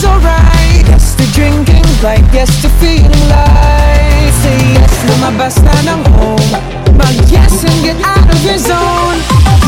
calories alright. Yes to drinking right, yes to feeling light Say yes, lumabas na ng home. Mag yes and get out of your zone.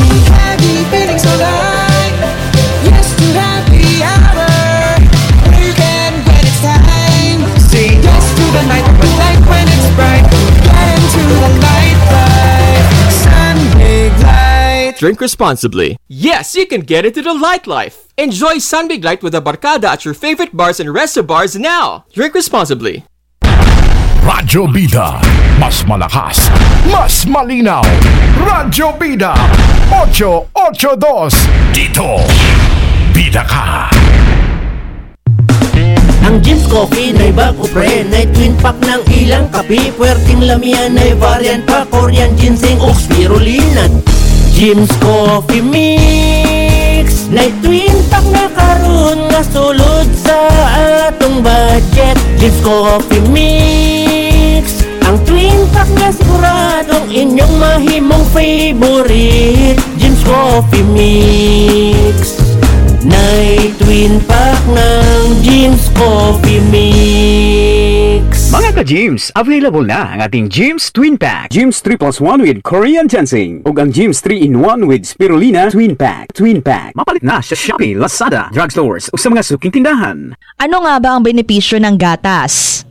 Be heavy, feeling so light Drink responsibly. Yes, you can get into the light life. Enjoy Sunbig Light with a barkada at your favorite bars and resto bars now. Drink responsibly. Radyo Bida. Mas malakas, mas malinaw. Radyo Bida. 882. Dito. Bida ka. Ang Jim's Coffee na bago pre Night twin pack ng ilang kape Puwerteng lamian na variant pa Korean ginseng o spirulina Jim's Coffee Mix. Night twin pack na karon Nga sulod sa atong budget. Jim's Coffee Mix. Ang twin pack nga siguradong inyong mahimong favorite. Jim's Coffee Mix ka-Gyms, available na ang ating Gyms Twin Pack. Gyms 3 plus 1 with Korean Ginseng. ug ang Gyms 3 in 1 with Spirulina Twin Pack. Twin Pack. Mapalit na sa Shopee, Lazada, drugstores o sa mga suking tindahan. Ano nga ba ang benepisyo ng gatas?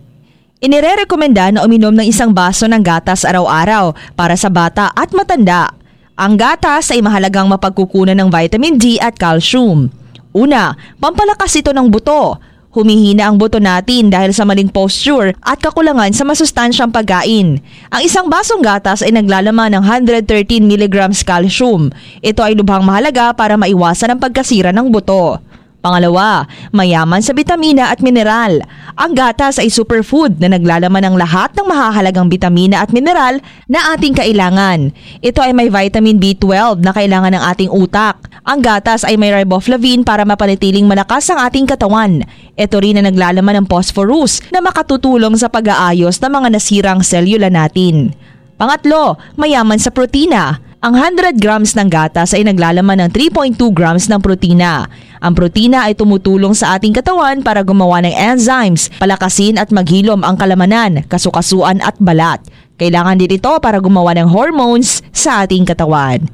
Inirerekomenda na uminom ng isang baso ng gatas araw-araw para sa bata at matanda. Ang gatas ay mahalagang mapagkukunan ng vitamin D at calcium. Una, pampalakas ito ng buto. Humihina ang buto natin dahil sa maling posture at kakulangan sa masustansyang pagkain. Ang isang basong gatas ay naglalaman ng 113 mg calcium. Ito ay lubhang mahalaga para maiwasan ang pagkasira ng buto. Pangalawa, mayaman sa bitamina at mineral. Ang gatas ay superfood na naglalaman ng lahat ng mahahalagang bitamina at mineral na ating kailangan. Ito ay may vitamin B12 na kailangan ng ating utak. Ang gatas ay may riboflavin para mapanatiling malakas ang ating katawan. Ito rin na naglalaman ng phosphorus na makatutulong sa pag-aayos ng mga nasirang selula natin. Pangatlo, mayaman sa protina. Ang 100 grams ng gatas ay naglalaman ng 3.2 grams ng protina. Ang protina ay tumutulong sa ating katawan para gumawa ng enzymes, palakasin at maghilom ang kalamanan, kasukasuan at balat. Kailangan din ito para gumawa ng hormones sa ating katawan.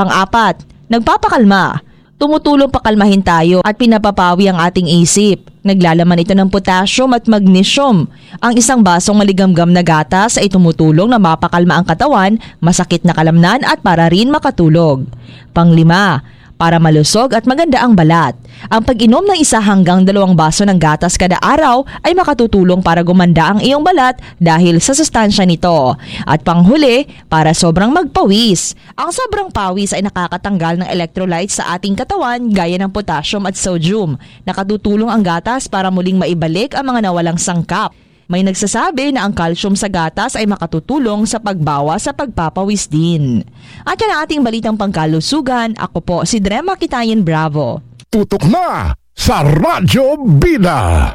Pang-apat, nagpapakalma. Tumutulong pakalmahin tayo at pinapapawi ang ating isip. Naglalaman ito ng potassium at magnesium. Ang isang basong maligamgam na gatas ay tumutulong na mapakalma ang katawan, masakit na kalamnan at para rin makatulog. Panglima, para malusog at maganda ang balat. Ang pag-inom ng isa hanggang dalawang baso ng gatas kada araw ay makatutulong para gumanda ang iyong balat dahil sa sustansya nito. At panghuli, para sobrang magpawis. Ang sobrang pawis ay nakakatanggal ng electrolytes sa ating katawan gaya ng potassium at sodium. Nakatutulong ang gatas para muling maibalik ang mga nawalang sangkap. May nagsasabi na ang calcium sa gatas ay makatutulong sa pagbawa sa pagpapawis din. At yan ang ating balitang pangkalusugan. Ako po si Drema Kitayen Bravo. Tutok na sa Radyo Bida.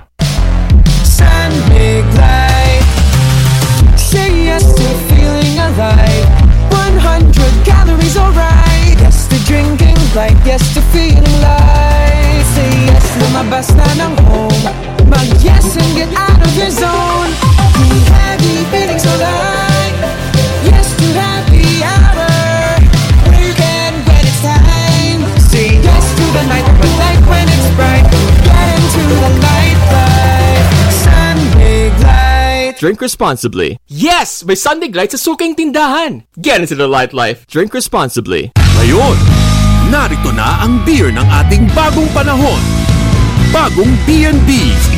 Sun, big light Say yes to feeling alive 100 calories alright Yes to drinking right, yes to feeling light Say yes, lumabas na ng home Mag yes and get out of your zone Be heavy, feeling so light Yes to happy hour Weekend when it's time Say yes to the night, but like when it's bright Get into the light, light Sun, big light Drink responsibly. Yes! May Sunbig Light sa suking tindahan. Get into the light life. Drink responsibly. Ngayon, narito na ang beer ng ating bagong panahon. Bagong B&B.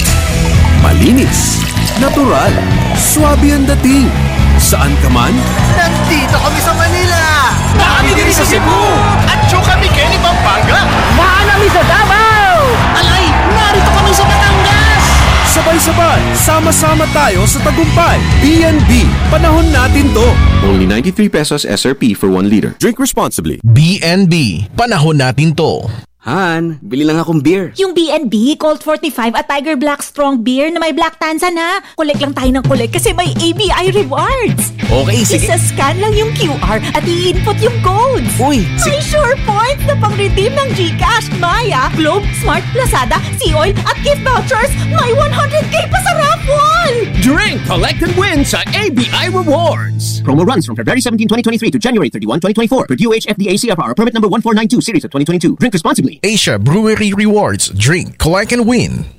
Malinis, natural, swabe ang dating. Saan ka man, Nandito kami sa Manila! Kami din sa Cebu! At syo kami Kenny Pampanga! Maanami sa Davao! Alay, narito kami sa Batangas! Sabay-sabay, sama-sama tayo sa tagumpay. B&B, panahon natin to. Only 93 pesos SRP for 1 liter. Drink responsibly. BNB, panahon natin to. Han, bili lang akong beer. Yung B&B, Colt 45 at Tiger Black Strong Beer na may Black Tanza na. Collect lang tayo ng collect kasi may ABI rewards. Okay, sige. Isa-scan lang yung QR at i-input yung codes. Uy, May sure points na pang-redeem ng GCash, Maya, Globe, Smart, Lazada, Sea-Oil at gift vouchers. May 100k pa sa raffle! Drink, collect, and win sa ABI Rewards! Promo runs from February 17, 2023 to January 31, 2024 per DOH FDA CFR permit number 1492 series of 2022. Drink responsibly. Asia Brewery Rewards. Drink, collect, and win.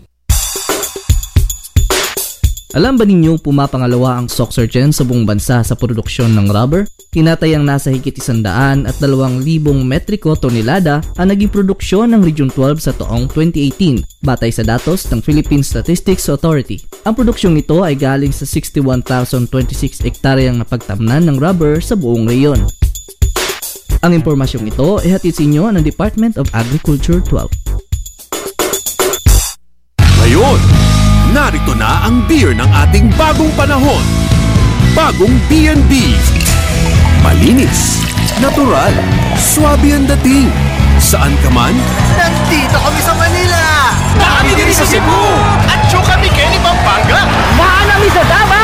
Alam ba ninyo pumapangalawa ang Sock Surgeon sa buong bansa sa produksyon ng rubber? Tinatayang nasa higit isandaan at dalawang libong metriko tonelada ang naging produksyon ng Region 12 sa taong 2018 batay sa datos ng Philippine Statistics Authority. Ang produksyong ito ay galing sa 61,026 ektaryang napagtamnan ng rubber sa buong reyon. Ang impormasyong ito ay hatid sa inyo ng Department of Agriculture 12. Ngayon, narito na ang beer ng ating bagong panahon. Bagong B&B. Malinis, natural, swabe ang dating. Saan ka man, Nandito kami sa Manila! Kami din sa Cebu! At syo kami Kenny Pampanga! Maanami sa Davao!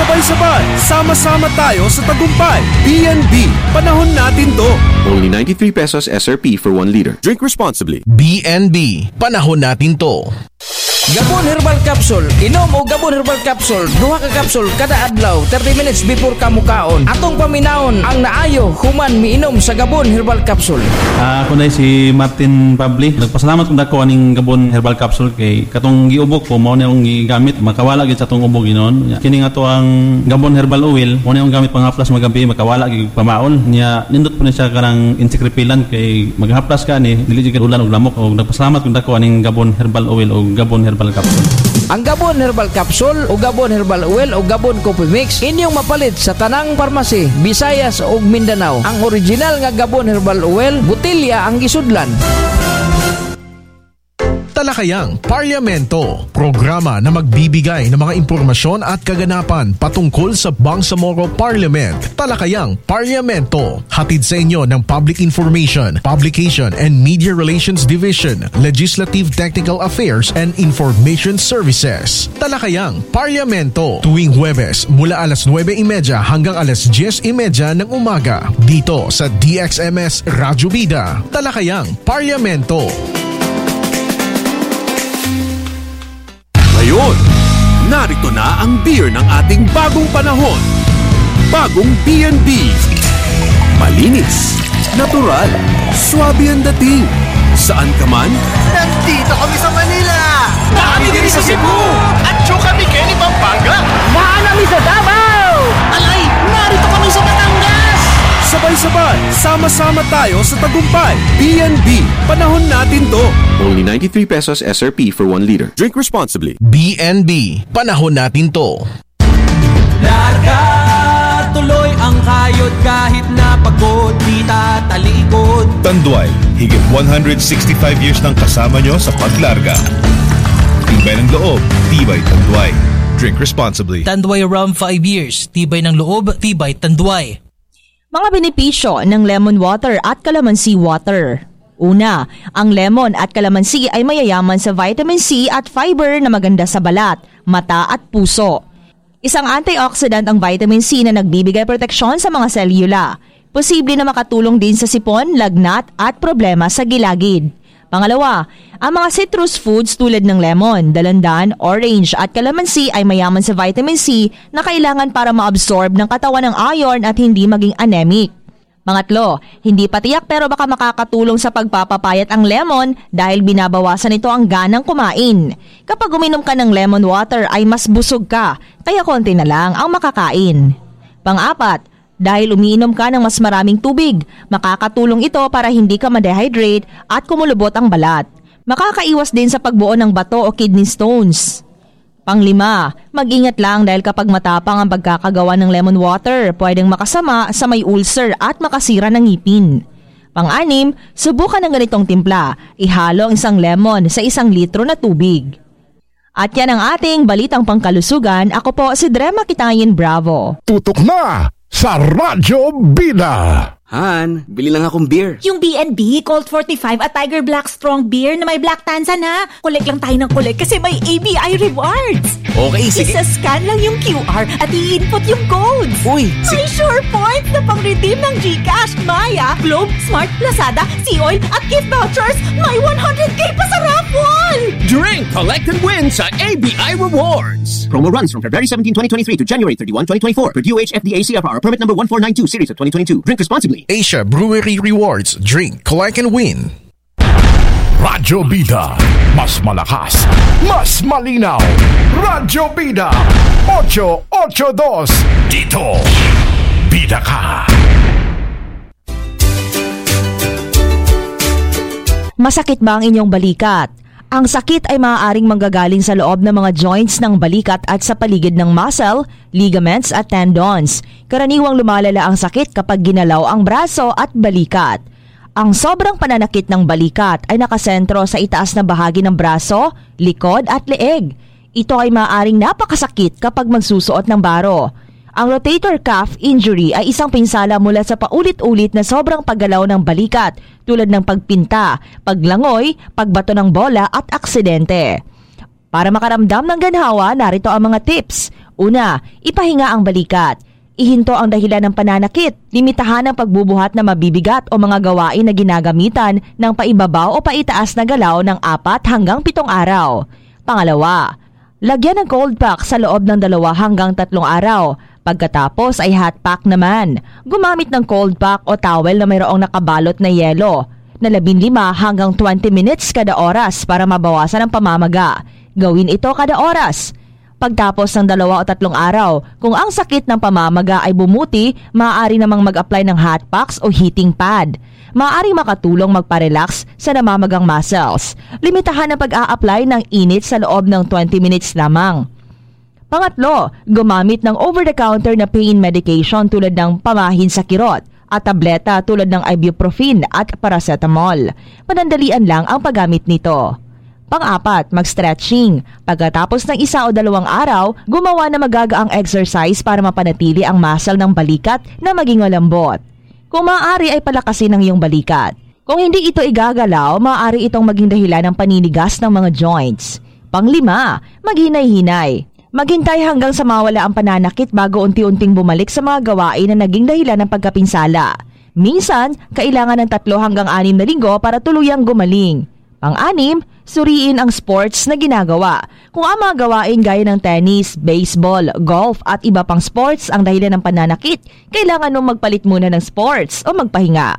Sabay-sabay, sama-sama tayo sa tagumpay. B&B, panahon natin to. Only 93 pesos SRP for 1 liter. Drink responsibly. BNB. Panahon natin to. Gabon Herbal Capsule. Inom o Gabon Herbal Capsule. Duha ka capsule kada adlaw 30 minutes before kamukaon. Atong paminaon ang naayo human miinom sa Gabon Herbal Capsule. Ah, ako na si Martin Pabli. Nagpasalamat kung dako aning Gabon Herbal Capsule kay katong giubok ko mao na yung gigamit makawala gid sa atong ubok ginon. Kini nga to ang Gabon Herbal Oil, mao na yung gamit panghaplas magabi makawala gid pamaon. Nya nindot po na siya kanang insekripilan kay maghaplas ka ni dili jud ulan og lamok og nagpasalamat kung dako aning Gabon Herbal Oil o Gabon Herbal Capsule. Ang Gabon Herbal Capsule o Gabon Herbal Oil o Gabon Coffee Mix inyong mapalit sa tanang parmasi, Visayas ug Mindanao. Ang original nga Gabon Herbal Oil, butilya ang gisudlan. Talakayang Parlamento, programa na magbibigay ng mga impormasyon at kaganapan patungkol sa Bangsamoro Parliament. Talakayang Parlamento, hatid sa inyo ng Public Information, Publication and Media Relations Division, Legislative Technical Affairs and Information Services. Talakayang Parlamento, tuwing Huwebes mula alas 9.30 hanggang alas 10.30 ng umaga dito sa DXMS Radyo Bida. Talakayang Parlamento. Ngayon, narito na ang beer ng ating bagong panahon. Bagong B&B. Malinis, natural, swabe ang dating. Saan ka man, Nandito kami sa Manila! Kami din sa Cebu! At kami Kenny Pampanga! Maanami sa Davao! Sabay-sabay, sama-sama tayo sa tagumpay. B&B, panahon natin to. Only 93 pesos SRP for 1 liter. Drink responsibly. BNB. Panahon natin to. Larga tuloy ang kayod kahit na pagod di tatalikod Tanduay, higit 165 years nang kasama nyo sa paglarga. Tibay ng loob, tibay tanduay. Drink responsibly. Tanduay Rum 5 years. Tibay ng loob, tibay tanduay. Mga benepisyo ng lemon water at calamansi water. Una, ang lemon at calamansi ay mayayaman sa vitamin C at fiber na maganda sa balat, mata at puso. Isang antioxidant ang vitamin C na nagbibigay proteksyon sa mga selula. Posible na makatulong din sa sipon, lagnat at problema sa gilagid. Pangalawa, ang mga citrus foods tulad ng lemon, dalandan, orange at calamansi ay mayaman sa vitamin C na kailangan para ma-absorb ng katawan ng iron at hindi maging anemic. Pangatlo, hindi patiyak pero baka makakatulong sa pagpapapayat ang lemon dahil binabawasan ito ang ganang kumain. Kapag uminom ka ng lemon water ay mas busog ka, kaya konti na lang ang makakain. Pang-apat, dahil umiinom ka ng mas maraming tubig, makakatulong ito para hindi ka ma-dehydrate at kumulubot ang balat. Makakaiwas din sa pagbuo ng bato o kidney stones. Panglima, mag-ingat lang dahil kapag matapang ang pagkakagawa ng lemon water, pwedeng makasama sa may ulcer at makasira ng ngipin. Pang-anim, subukan ng ganitong timpla. Ihalo ang isang lemon sa isang litro na tubig. At yan ang ating balitang pangkalusugan. Ako po si Drema Kitayin Bravo. Tutok na sa Radyo Bida. Han, bili lang akong beer. Yung B&B, Colt 45 at Tiger Black Strong Beer na may black tansa na. Collect lang tayo ng collect kasi may ABI rewards. Okay, sige. Isa-scan lang yung QR at i-input yung codes. Uy, May sure points na pang-redeem ng GCash, Maya, Globe, Smart, Lazada, Sea-Oil at gift vouchers. May 100k pa sa raffle! Drink, collect, and win sa ABI Rewards. Promo runs from February 17, 2023 to January 31, 2024 per DOH FDA CFR permit number 1492 series of 2022. Drink responsibly. Asia Brewery Rewards. Drink, collect, and win. Radyo Bida, mas malakas, mas malinaw. Radyo Bida, 882. Dito, Bida ka. Masakit ba ang inyong balikat? Ang sakit ay maaaring manggagaling sa loob ng mga joints ng balikat at sa paligid ng muscle, ligaments at tendons. Karaniwang lumalala ang sakit kapag ginalaw ang braso at balikat. Ang sobrang pananakit ng balikat ay nakasentro sa itaas na bahagi ng braso, likod at leeg. Ito ay maaaring napakasakit kapag magsusuot ng baro. Ang rotator cuff injury ay isang pinsala mula sa paulit-ulit na sobrang paggalaw ng balikat tulad ng pagpinta, paglangoy, pagbato ng bola at aksidente. Para makaramdam ng ganhawa, narito ang mga tips. Una, ipahinga ang balikat. Ihinto ang dahilan ng pananakit. Limitahan ang pagbubuhat na mabibigat o mga gawain na ginagamitan ng paibabaw o paitaas na galaw ng apat hanggang pitong araw. Pangalawa, lagyan ng cold pack sa loob ng dalawa hanggang tatlong araw. Pagkatapos ay hot pack naman. Gumamit ng cold pack o towel na mayroong nakabalot na yelo na 15 hanggang 20 minutes kada oras para mabawasan ang pamamaga. Gawin ito kada oras. Pagtapos ng dalawa o tatlong araw, kung ang sakit ng pamamaga ay bumuti, maaari namang mag-apply ng hot packs o heating pad. Maaari makatulong magpa-relax sa namamagang muscles. Limitahan ang pag-a-apply ng init sa loob ng 20 minutes lamang. Pangatlo, gumamit ng over-the-counter na pain medication tulad ng pamahin sa kirot at tableta tulad ng ibuprofen at paracetamol. Panandalian lang ang paggamit nito. Pang-apat, mag-stretching. Pagkatapos ng isa o dalawang araw, gumawa na magagaang exercise para mapanatili ang muscle ng balikat na maging malambot. Kung maaari ay palakasin ang iyong balikat. Kung hindi ito igagalaw, maaari itong maging dahilan ng paninigas ng mga joints. Panglima, maghinay-hinay. Maghintay hanggang sa mawala ang pananakit bago unti-unting bumalik sa mga gawain na naging dahilan ng pagkapinsala. Minsan, kailangan ng tatlo hanggang anim na linggo para tuluyang gumaling. Pang-anim, suriin ang sports na ginagawa. Kung ang mga gawain gaya ng tennis, baseball, golf at iba pang sports ang dahilan ng pananakit, kailangan mong magpalit muna ng sports o magpahinga.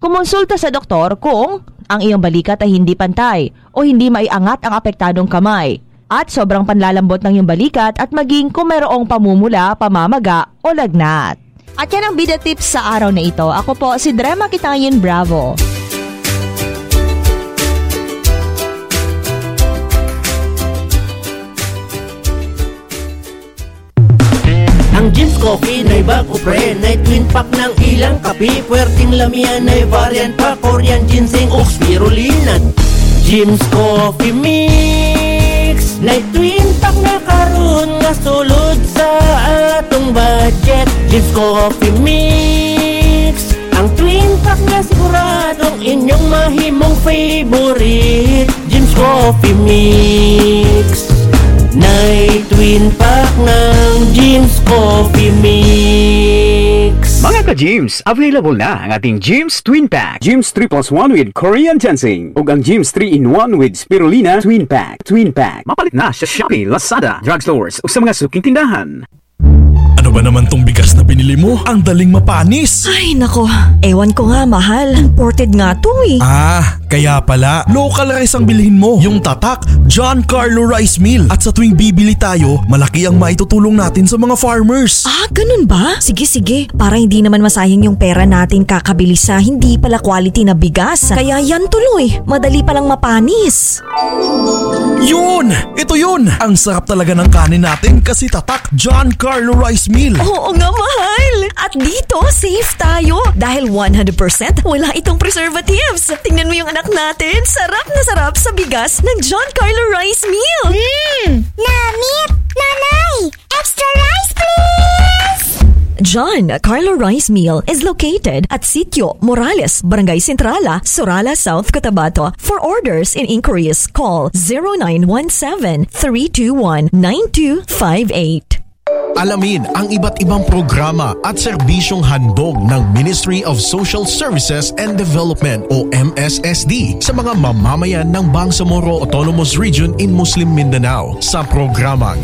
Kumonsulta sa doktor kung ang iyong balikat ay hindi pantay o hindi maiangat ang apektadong kamay at sobrang panlalambot ng iyong balikat at maging kung mayroong pamumula, pamamaga o lagnat. At yan ang bida tips sa araw na ito. Ako po si Drema Kitanyin Bravo. Ang Jim's Coffee na bago pre Na twin pack ng ilang kape Puwerting lamian na variant pa Korean ginseng o spirulina Jim's Coffee Mix Na twin pack na karon Nga sulod sa atong budget. Jim's Coffee Mix Ang twin pack na siguradong Inyong mahimong favorite. Jim's Coffee Mix Mga ka-Jims, available na ang ating Jims Twin Pack. Jims 3 plus 1 with Korean ginseng. Ug ang Jims 3 in 1 with Spirulina Twin Pack. Twin Pack. Mapalit na sa Shopee, Lazada, drugstores o sa mga suking tindahan. Ano ba naman tong bigas na binili mo? Ang daling mapanis. Ay nako, ewan ko nga mahal. Imported nga to eh. Ah, kaya pala, local rice ang bilhin mo. Yung tatak, John Carlo Rice Mill. At sa tuwing bibili tayo, malaki ang maitutulong natin sa mga farmers. Ah, ganun ba? Sige sige, para hindi naman masayang yung pera natin kakabili sa hindi pala quality na bigas. Kaya yan tuloy, madali palang mapanis. Yun! Ito yun! Ang sarap talaga ng kanin natin kasi tatak John Carlo Rice Mill. Oo nga mahal! At dito, safe tayo dahil 100% wala itong preservatives. Tingnan mo yung anak natin, sarap na sarap sa bigas ng John Carlo Rice Meal. Mmm! Namit! Nanay! Extra rice, please! John Carlo Rice Mill is located at Sitio Morales, Barangay Centrala, Sorala, South Cotabato. For orders and inquiries, call 0917-321-9258. Alamin ang iba't ibang programa at serbisyong handog ng Ministry of Social Services and Development o MSSD sa mga mamamayan ng Bangsamoro Autonomous Region in Muslim Mindanao sa programang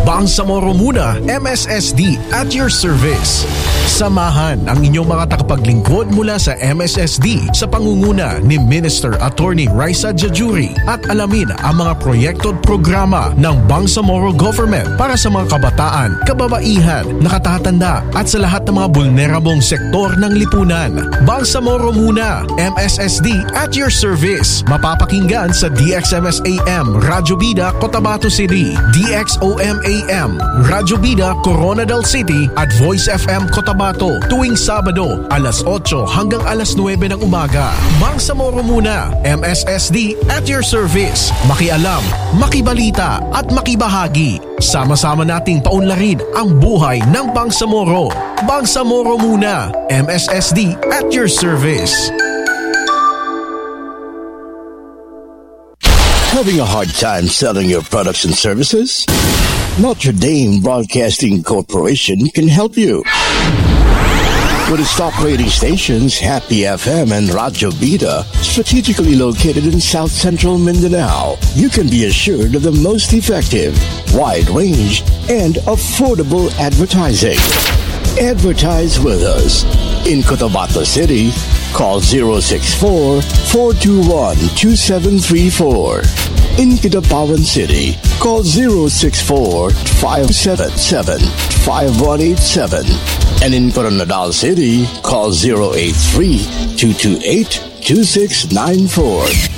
Bangsamoro Muna MSSD at your service. Samahan ang inyong mga tagapaglingkod mula sa MSSD sa pangunguna ni Minister Attorney Raisa Jajuri at alamin ang mga proyekto at programa ng Bangsamoro Government para sa mga kabataan, kababaihan, nakatatanda at sa lahat ng mga vulnerable sektor ng lipunan. Bangsamoro Muna MSSD at your service. Mapapakinggan sa DXMS AM Radyo Bida Cotabato City, DXOM AM Radyo Bida Coronadal City at Voice FM Cotabato tuwing Sabado alas 8 hanggang alas 9 ng umaga. Bangsamoro Muna MSSD at your service. Makialam, makibalita at makibahagi. Sama-sama nating paunlarin ang buhay ng Bangsamoro. Bangsamoro Muna MSSD at your service. Having a hard time selling your products and services? Notre Dame Broadcasting Corporation can help you. With its top rating stations, Happy FM and Bida, strategically located in South Central Mindanao, you can be assured of the most effective, wide range, and affordable advertising. Advertise with us. In Cotabato City, call 064-421-2734. In Kidapawan City, call 064-577-5187. And in Coronadal City, call 083-228-2694.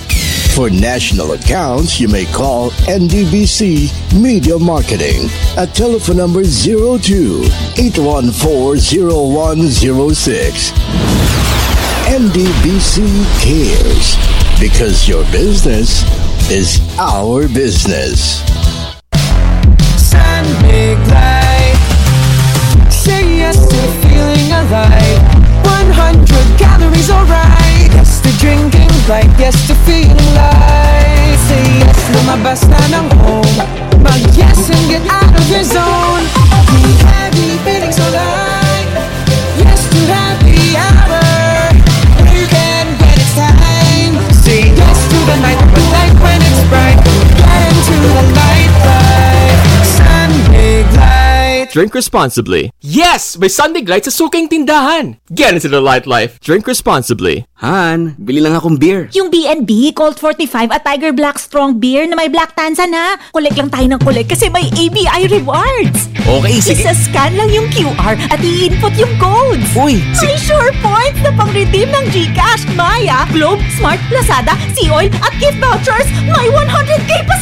For national accounts, you may call NDBC Media Marketing at telephone number 02-814-0106. NDBC cares because your business is our business. Sun big light. Say yes to feeling alive. 100 calories, alright. Yes to drinking right, yes to feeling light. Say yes, lumabas na ng home. Mag yes and get out of your zone. Be heavy, feeling so Drink responsibly. Yes! May Sunbig Light sa suking tindahan. Get into the light life. Drink responsibly. Han, bili lang akong beer. Yung B&B, Colt 45 at Tiger Black Strong Beer na may Black Tanza na. Collect lang tayo ng collect kasi may ABI rewards. Okay, sige. Isa-scan lang yung QR at i-input yung codes. Uy, May sure points na pang-redeem ng GCash, Maya, Globe, Smart, Lazada, Sea Oil at gift vouchers. May 100k pa